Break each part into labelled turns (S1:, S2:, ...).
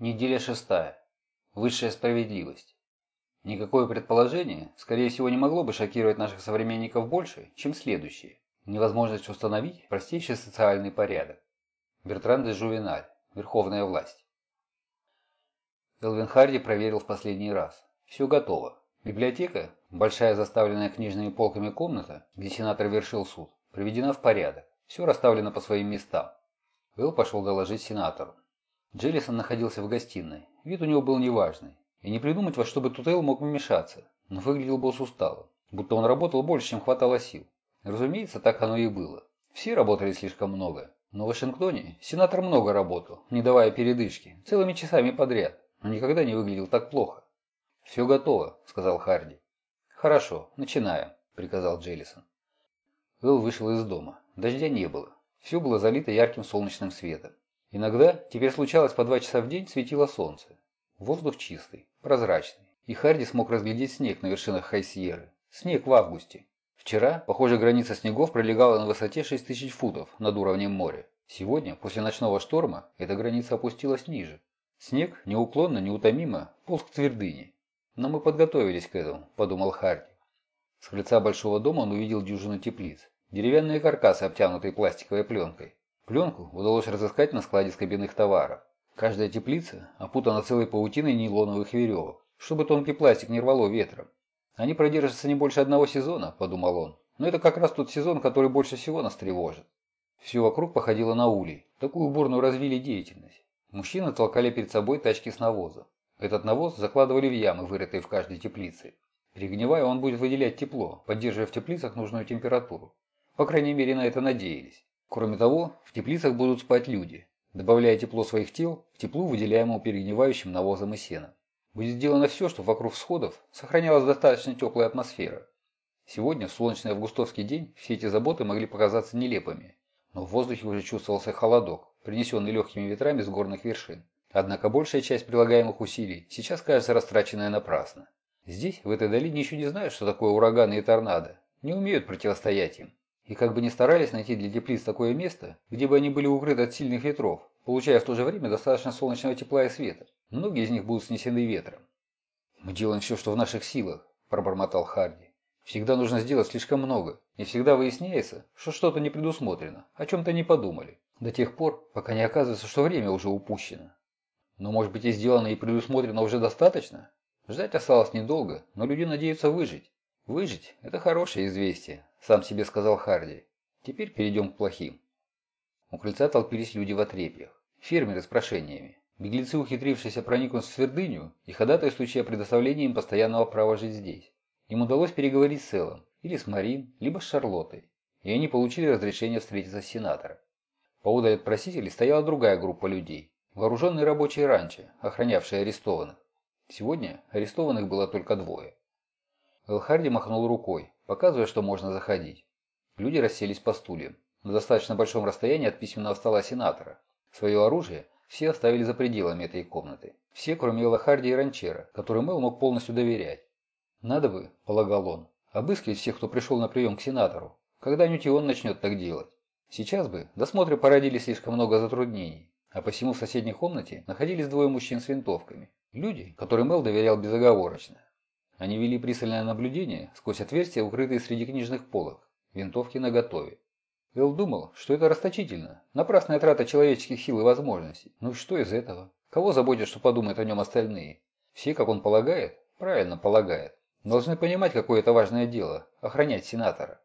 S1: Неделя шестая. Высшая справедливость. Никакое предположение, скорее всего, не могло бы шокировать наших современников больше, чем следующее. Невозможность установить простейший социальный порядок. Бертран де Жувеналь. Верховная власть. Элвин Харди проверил в последний раз. Все готово. Библиотека, большая заставленная книжными полками комната, где сенатор вершил суд, приведена в порядок. Все расставлено по своим местам. Эл пошел доложить сенатору. Джеллисон находился в гостиной. Вид у него был неважный. И не придумать, во что бы тут Эл мог вмешаться. Но выглядел босс усталым. Будто он работал больше, чем хватало сил. Разумеется, так оно и было. Все работали слишком много. Но в Вашингтоне сенатор много работал, не давая передышки, целыми часами подряд, но никогда не выглядел так плохо. «Все готово», — сказал Харди. «Хорошо, начинаем», — приказал Джеллисон. Эл вышел из дома. Дождя не было. Все было залито ярким солнечным светом. Иногда, теперь случалось по два часа в день, светило солнце. Воздух чистый, прозрачный. И Харди смог разглядеть снег на вершинах Хайсьеры. Снег в августе. Вчера, похоже, граница снегов пролегала на высоте 6000 футов над уровнем моря. Сегодня, после ночного шторма, эта граница опустилась ниже. Снег неуклонно, неутомимо полз к твердыне. Но мы подготовились к этому, подумал Харди. С крыльца большого дома он увидел дюжину теплиц. Деревянные каркасы, обтянутые пластиковой пленкой. Пленку удалось разыскать на складе скобяных товаров. Каждая теплица опутана целой паутиной нейлоновых веревок, чтобы тонкий пластик не рвало ветром. Они продержатся не больше одного сезона, подумал он. Но это как раз тот сезон, который больше всего нас тревожит. Все вокруг походило на улей. Такую бурную развили деятельность. Мужчины толкали перед собой тачки с навозом. Этот навоз закладывали в ямы, вырытые в каждой теплице. Перегнивая, он будет выделять тепло, поддерживая в теплицах нужную температуру. По крайней мере, на это надеялись. Кроме того, в теплицах будут спать люди, добавляя тепло своих тел к теплу, выделяемому перегнивающим навозом и сеном. Будет сделано все, чтобы вокруг всходов сохранялась достаточно теплая атмосфера. Сегодня, в солнечный августовский день, все эти заботы могли показаться нелепыми, но в воздухе уже чувствовался холодок, принесенный легкими ветрами с горных вершин. Однако большая часть прилагаемых усилий сейчас кажется растраченная напрасно. Здесь, в этой долине, еще не знают, что такое ураганы и торнадо, не умеют противостоять им. И как бы ни старались найти для теплиц такое место, где бы они были укрыты от сильных ветров, получая в то же время достаточно солнечного тепла и света, многие из них будут снесены ветром. «Мы делаем все, что в наших силах», – пробормотал Харди. «Всегда нужно сделать слишком много, и всегда выясняется, что что-то не предусмотрено, о чем-то не подумали, до тех пор, пока не оказывается, что время уже упущено. Но может быть и сделано и предусмотрено уже достаточно? Ждать осталось недолго, но люди надеются выжить. Выжить – это хорошее известие, сам себе сказал Харди. Теперь перейдем к плохим. У крыльца толпились люди в отрепьях. Фермеры с прошениями. Беглецы, ухитрившиеся проникнуть в твердыню и ходатайствующие о предоставлении им постоянного права жить здесь. Им удалось переговорить с Эллом, или с Марин, либо с Шарлоттой, и они получили разрешение встретиться с сенатором. Поудаль от просителей стояла другая группа людей, вооруженные рабочие ранчо, охранявшие арестованных. Сегодня арестованных было только двое. Элхарди махнул рукой, показывая, что можно заходить. Люди расселись по стульям, на достаточно большом расстоянии от письменного стола сенатора. Свое оружие все оставили за пределами этой комнаты. Все, кроме Элхарди и Ранчера, которым Эл мог полностью доверять. «Надо бы», – полагал он, – «обыскивать всех, кто пришел на прием к сенатору. Когда-нибудь и он начнет так делать. Сейчас бы досмотры породили слишком много затруднений, а посему в соседней комнате находились двое мужчин с винтовками. Люди, которым Эл доверял безоговорочно. Они вели пристальное наблюдение сквозь отверстия, укрытые среди книжных полок. Винтовки наготове. Эл думал, что это расточительно, напрасная трата человеческих сил и возможностей. Ну что из этого? Кого заботит, что подумают о нем остальные? Все, как он полагает, правильно полагает, должны понимать, какое это важное дело – охранять сенатора.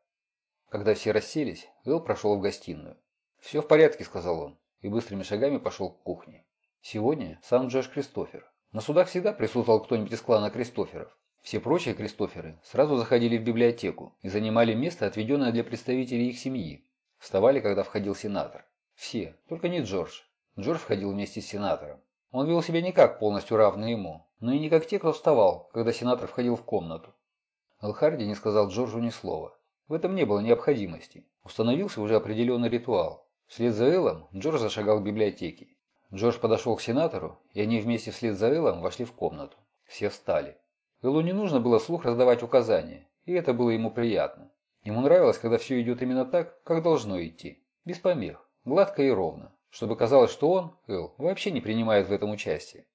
S1: Когда все расселись, Эл прошел в гостиную. «Все в порядке», – сказал он, и быстрыми шагами пошел к кухне. Сегодня сам Джош Кристофер. На судах всегда присутствовал кто-нибудь из клана Кристоферов. Все прочие Кристоферы сразу заходили в библиотеку и занимали место, отведенное для представителей их семьи. Вставали, когда входил сенатор. Все, только не Джордж. Джордж входил вместе с сенатором. Он вел себя не как полностью равный ему, но и не как те, кто вставал, когда сенатор входил в комнату. Элхарди не сказал Джорджу ни слова. В этом не было необходимости. Установился уже определенный ритуал. Вслед за Эллом Джордж зашагал к библиотеке. Джордж подошел к сенатору, и они вместе вслед за Эллом вошли в комнату. Все встали. Эллу не нужно было слух раздавать указания, и это было ему приятно. Ему нравилось, когда все идет именно так, как должно идти. Без помех, гладко и ровно, чтобы казалось, что он, Эл, вообще не принимает в этом участие.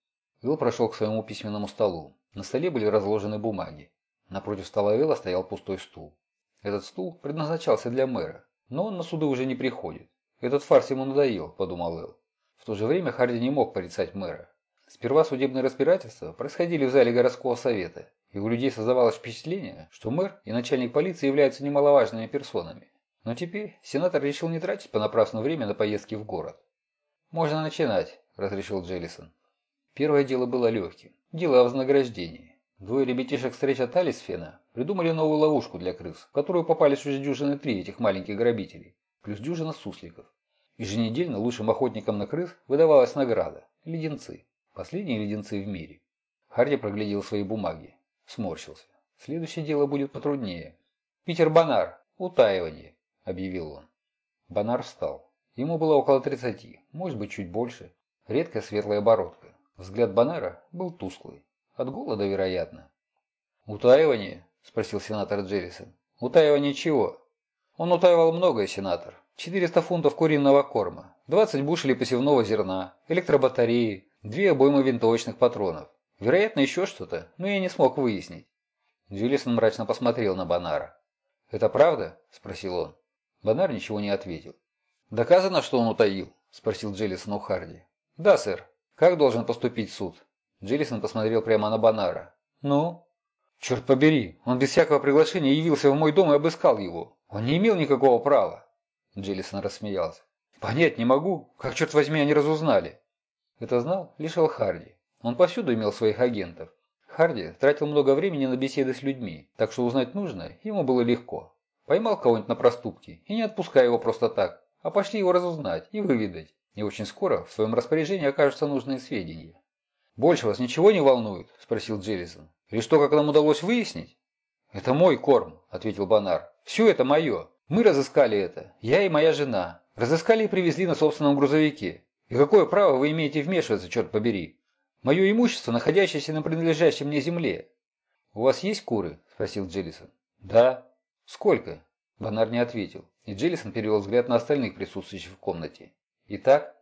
S1: Эл прошел к своему письменному столу. На столе были разложены бумаги. Напротив стола Элла стоял пустой стул. Этот стул предназначался для мэра, но он на суды уже не приходит. Этот фарс ему надоел, подумал Эл. В то же время Харди не мог порицать мэра. Сперва судебные разбирательства происходили в зале городского совета, и у людей создавалось впечатление, что мэр и начальник полиции являются немаловажными персонами. Но теперь сенатор решил не тратить понапрасну время на поездки в город. «Можно начинать», – разрешил Джеллисон. Первое дело было легким. Дело о вознаграждении. Двое ребятишек с Реча Талисфена придумали новую ловушку для крыс, в которую попались уже дюжины три этих маленьких грабителей, плюс дюжина сусликов. Еженедельно лучшим охотникам на крыс выдавалась награда – леденцы. Последние леденцы в мире. Харди проглядел свои бумаги. Сморщился. Следующее дело будет потруднее. «Питер Бонар. Утаивание», – объявил он. Бонар встал. Ему было около 30, может быть, чуть больше. Редкая светлая бородка. Взгляд Бонара был тусклый. От голода, вероятно. «Утаивание?» – спросил сенатор Джеррисон. «Утаивание чего?» Он утаивал многое, сенатор. 400 фунтов куриного корма, 20 бушелей посевного зерна, электробатареи, две обоймы винтовочных патронов. Вероятно, еще что-то, но я не смог выяснить. Джиллисон мрачно посмотрел на Бонара. «Это правда?» – спросил он. Бонар ничего не ответил. «Доказано, что он утаил?» – спросил Джиллисон у Харди. «Да, сэр. Как должен поступить суд?» Джиллисон посмотрел прямо на Бонара. «Ну?» «Черт побери, он без всякого приглашения явился в мой дом и обыскал его. Он не имел никакого права». Джиллисон рассмеялся. «Понять не могу, как, черт возьми, они разузнали». Это знал лишь Эл Харди. Он повсюду имел своих агентов. Харди тратил много времени на беседы с людьми, так что узнать нужное ему было легко. Поймал кого-нибудь на проступке и не отпускай его просто так, а пошли его разузнать и выведать. И очень скоро в своем распоряжении окажутся нужные сведения. «Больше вас ничего не волнует?» – спросил Джеллисон. «Или что, как нам удалось выяснить?» «Это мой корм», – ответил Бонар. «Все это мое. Мы разыскали это, я и моя жена. Разыскали и привезли на собственном грузовике. И какое право вы имеете вмешиваться, черт побери? Мое имущество, находящееся на принадлежащей мне земле. У вас есть куры? Спросил Джеллисон. Да. Сколько? Бонар не ответил, и Джеллисон перевел взгляд на остальных присутствующих в комнате. Итак,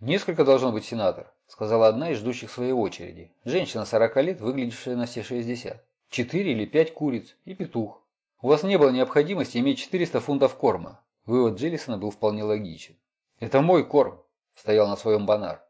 S1: несколько должно быть сенатор, сказала одна из ждущих своей очереди. Женщина 40 лет, выглядевшая на все 60. Четыре или пять куриц и петух. У вас не было необходимости иметь 400 фунтов корма. Вывод Джеллисона был вполне логичен. «Это мой корм», – стоял на своем банар.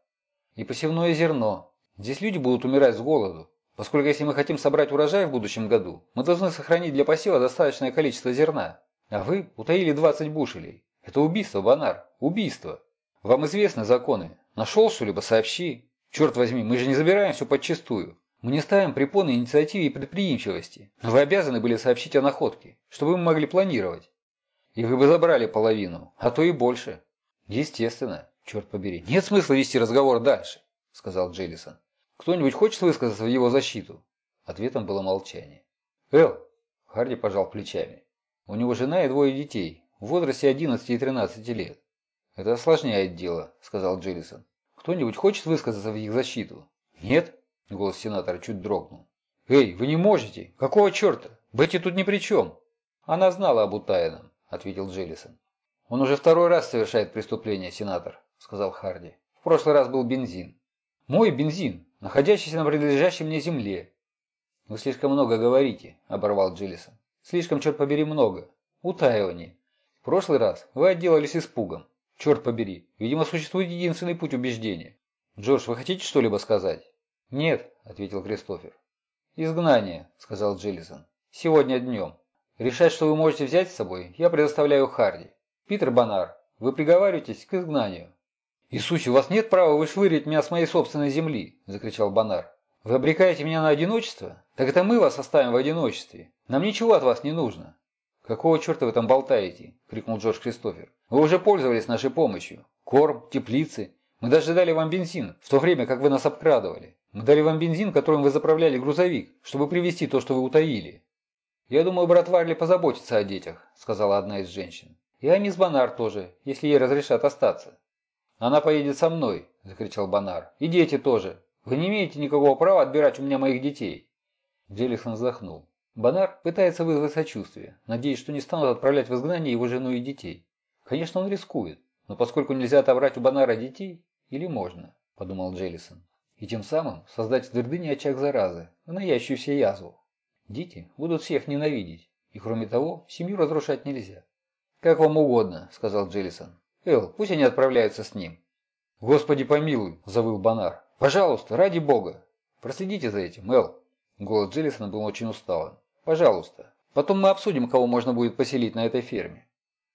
S1: «И посевное зерно. Здесь люди будут умирать с голоду. Поскольку если мы хотим собрать урожай в будущем году, мы должны сохранить для посева достаточное количество зерна. А вы утаили 20 бушелей. Это убийство, банар. Убийство. Вам известны законы. Нашел что-либо, сообщи. Черт возьми, мы же не забираем все подчистую. Мы не ставим препоны инициативе и предприимчивости, но вы обязаны были сообщить о находке, чтобы мы могли планировать. И вы бы забрали половину, а то и больше. Естественно, черт побери. Нет смысла вести разговор дальше, сказал Джеллисон. Кто-нибудь хочет высказаться в его защиту? Ответом было молчание. Эл, Харди пожал плечами. У него жена и двое детей, в возрасте 11 и 13 лет. Это осложняет дело, сказал Джеллисон. Кто-нибудь хочет высказаться в их защиту? Нет? Голос сенатора чуть дрогнул. «Эй, вы не можете! Какого черта? Бетти тут ни при чем!» «Она знала об утаянном», — ответил Джеллисон. «Он уже второй раз совершает преступление, сенатор», — сказал Харди. «В прошлый раз был бензин». «Мой бензин, находящийся на принадлежащей мне земле». «Вы слишком много говорите», — оборвал Джиллисон. «Слишком, черт побери, много. Утаивание. В прошлый раз вы отделались испугом. Черт побери, видимо, существует единственный путь убеждения. Джордж, вы хотите что-либо сказать?» «Нет», – ответил Кристофер. «Изгнание», – сказал Джиллисон. «Сегодня днем. Решать, что вы можете взять с собой, я предоставляю Харди. Питер Бонар, вы приговариваетесь к изгнанию». «Иисусе, у вас нет права вышвырить меня с моей собственной земли!» – закричал Бонар. «Вы обрекаете меня на одиночество? Так это мы вас оставим в одиночестве. Нам ничего от вас не нужно». «Какого черта вы там болтаете?» – крикнул Джордж Кристофер. «Вы уже пользовались нашей помощью. Корм, теплицы. Мы даже дали вам бензин, в то время как вы нас обкрадывали. Мы дали вам бензин, которым вы заправляли грузовик, чтобы привезти то, что вы утаили. Я думаю, брат Варли позаботится о детях, сказала одна из женщин. И о мисс Бонар тоже, если ей разрешат остаться. Она поедет со мной, закричал Бонар. И дети тоже. Вы не имеете никакого права отбирать у меня моих детей. Джеллисон вздохнул. Бонар пытается вызвать сочувствие, надеясь, что не станут отправлять в изгнание его жену и детей. Конечно, он рискует. Но поскольку нельзя отобрать у Банара детей, или можно, подумал Джеллисон, и тем самым создать в Дырдыне очаг заразы, наящуюся язву. Дети будут всех ненавидеть, и кроме того, семью разрушать нельзя. «Как вам угодно», — сказал Джеллисон. «Эл, пусть они отправляются с ним». «Господи помилуй», — завыл Банар. «Пожалуйста, ради бога. Проследите за этим, Эл». Голос Джеллисона был очень усталым. «Пожалуйста. Потом мы обсудим, кого можно будет поселить на этой ферме».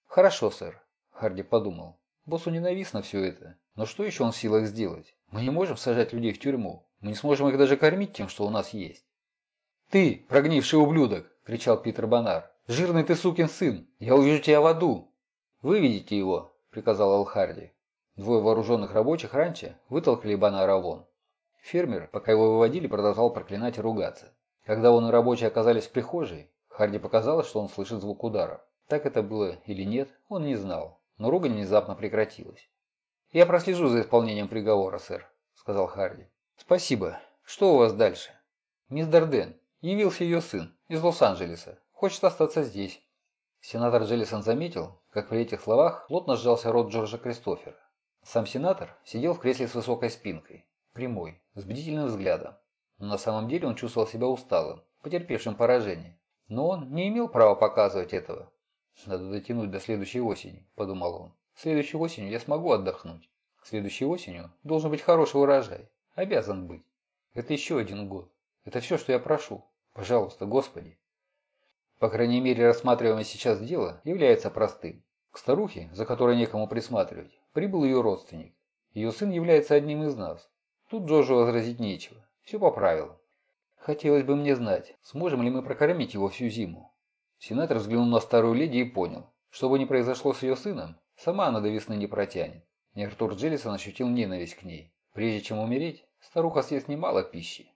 S1: «Хорошо, сэр», — Харди подумал. «Боссу ненавистно все это. Но что еще он в силах сделать? Мы не можем сажать людей в тюрьму. Мы не сможем их даже кормить тем, что у нас есть». «Ты, прогнивший ублюдок!» – кричал Питер Бонар. «Жирный ты сукин сын! Я увижу тебя в аду!» «Выведите его!» – приказал Алхарди. Двое вооруженных рабочих раньше вытолкали Бонара вон. Фермер, пока его выводили, продолжал проклинать и ругаться. Когда он и рабочие оказались в прихожей, Харди показалось, что он слышит звук удара. Так это было или нет, он не знал, но ругань внезапно прекратилась. «Я прослежу за исполнением приговора, сэр», — сказал Харди. «Спасибо. Что у вас дальше?» «Мисс Дарден. Явился ее сын из Лос-Анджелеса. Хочет остаться здесь». Сенатор Джеллисон заметил, как при этих словах плотно сжался рот Джорджа Кристофера. Сам сенатор сидел в кресле с высокой спинкой, прямой, с бдительным взглядом. Но на самом деле он чувствовал себя усталым, потерпевшим поражение. Но он не имел права показывать этого. «Надо дотянуть до следующей осени», – подумал он. «Следующей осенью я смогу отдохнуть. Следующей осенью должен быть хороший урожай. Обязан быть. Это еще один год. Это все, что я прошу. Пожалуйста, Господи». По крайней мере, рассматриваемое сейчас дело является простым. К старухе, за которой некому присматривать, прибыл ее родственник. Ее сын является одним из нас. Тут Джорджу возразить нечего. Все по правилам. Хотелось бы мне знать, сможем ли мы прокормить его всю зиму. Сенатор взглянул на старую леди и понял, что бы ни произошло с ее сыном, сама она до весны не протянет. И Артур Джеллисон ощутил ненависть к ней. Прежде чем умереть, старуха съест немало пищи.